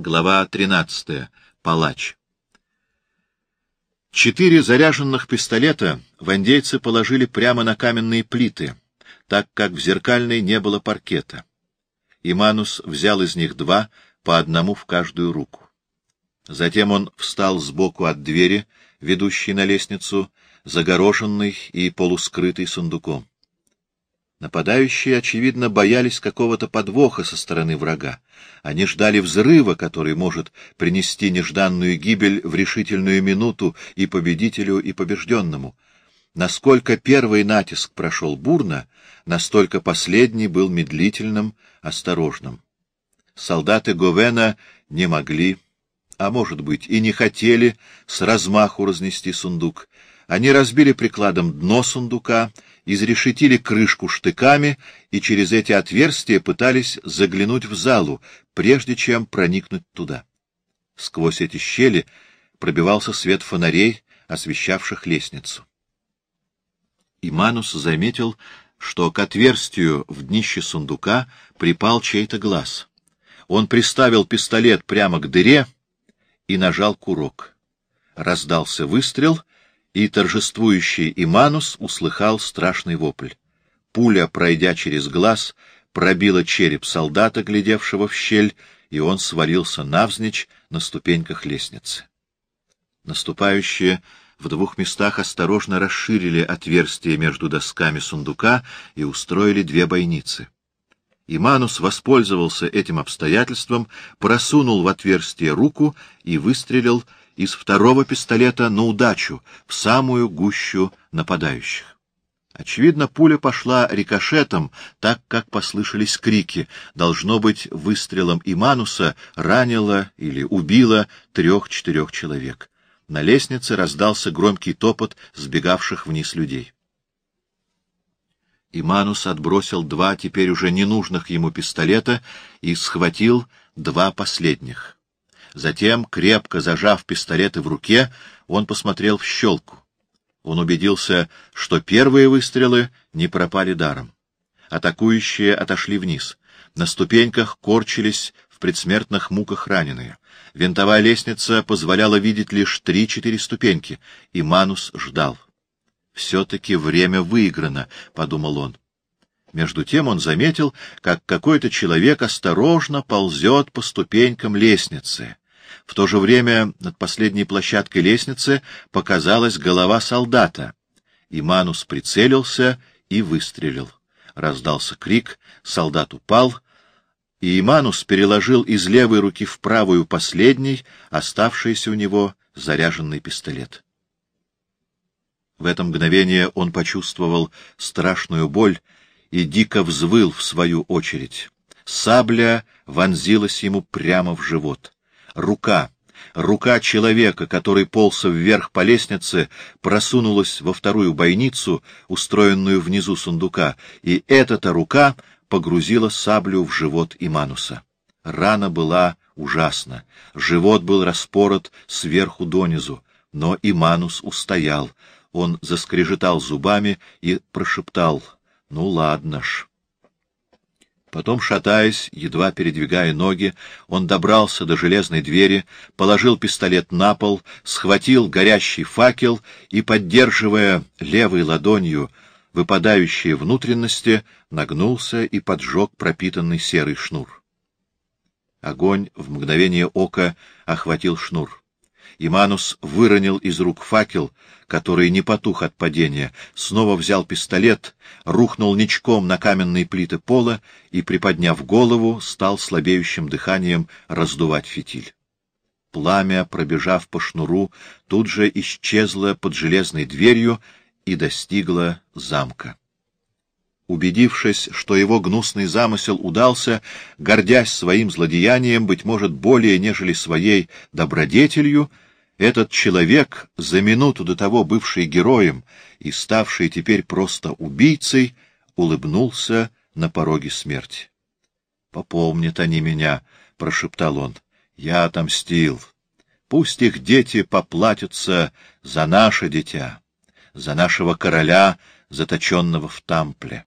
Глава 13. Палач. Четыре заряженных пистолета вандейцы положили прямо на каменные плиты, так как в зеркальной не было паркета. Иманус взял из них два, по одному в каждую руку. Затем он встал сбоку от двери, ведущей на лестницу, загороженной и полускрытой сундуком. Нападающие, очевидно, боялись какого-то подвоха со стороны врага. Они ждали взрыва, который может принести нежданную гибель в решительную минуту и победителю, и побежденному. Насколько первый натиск прошел бурно, настолько последний был медлительным, осторожным. Солдаты Говена не могли, а может быть и не хотели, с размаху разнести сундук. Они разбили прикладом дно сундука, изрешетили крышку штыками и через эти отверстия пытались заглянуть в залу, прежде чем проникнуть туда. Сквозь эти щели пробивался свет фонарей, освещавших лестницу. Иманус заметил, что к отверстию в днище сундука припал чей-то глаз. Он приставил пистолет прямо к дыре и нажал курок. Раздался выстрел — и торжествующий Иманус услыхал страшный вопль. Пуля, пройдя через глаз, пробила череп солдата, глядевшего в щель, и он свалился навзничь на ступеньках лестницы. Наступающие в двух местах осторожно расширили отверстие между досками сундука и устроили две бойницы. Иманус воспользовался этим обстоятельством, просунул в отверстие руку и выстрелил из второго пистолета на удачу, в самую гущу нападающих. Очевидно, пуля пошла рикошетом, так как послышались крики. Должно быть, выстрелом Имануса ранила или убила трех-четырех человек. На лестнице раздался громкий топот сбегавших вниз людей. Иманус отбросил два теперь уже ненужных ему пистолета и схватил два последних. Затем, крепко зажав пистолеты в руке, он посмотрел в щелку. Он убедился, что первые выстрелы не пропали даром. Атакующие отошли вниз. На ступеньках корчились в предсмертных муках раненые. Винтовая лестница позволяла видеть лишь три-четыре ступеньки, и Манус ждал. «Все-таки время выиграно», — подумал он. Между тем он заметил, как какой-то человек осторожно ползет по ступенькам лестницы. В то же время над последней площадкой лестницы показалась голова солдата. Иманус прицелился и выстрелил. Раздался крик, солдат упал, и Иманус переложил из левой руки в правую последний, оставшийся у него заряженный пистолет. В это мгновение он почувствовал страшную боль и дико взвыл в свою очередь. Сабля вонзилась ему прямо в живот. Рука, рука человека, который полз вверх по лестнице, просунулась во вторую бойницу, устроенную внизу сундука, и эта-то рука погрузила саблю в живот Имануса. Рана была ужасна, живот был распорот сверху донизу, но Иманус устоял. Он заскрежетал зубами и прошептал — ну, ладно ж. Потом, шатаясь, едва передвигая ноги, он добрался до железной двери, положил пистолет на пол, схватил горящий факел и, поддерживая левой ладонью выпадающие внутренности, нагнулся и поджег пропитанный серый шнур. Огонь в мгновение ока охватил шнур. Иманус выронил из рук факел, который не потух от падения, снова взял пистолет, рухнул ничком на каменные плиты пола и, приподняв голову, стал слабеющим дыханием раздувать фитиль. Пламя, пробежав по шнуру, тут же исчезло под железной дверью и достигло замка. Убедившись, что его гнусный замысел удался, гордясь своим злодеянием, быть может, более, нежели своей добродетелью, этот человек, за минуту до того бывший героем и ставший теперь просто убийцей, улыбнулся на пороге смерти. — Попомнят они меня, — прошептал он, — я отомстил. Пусть их дети поплатятся за наше дитя, за нашего короля, заточенного в Тампле.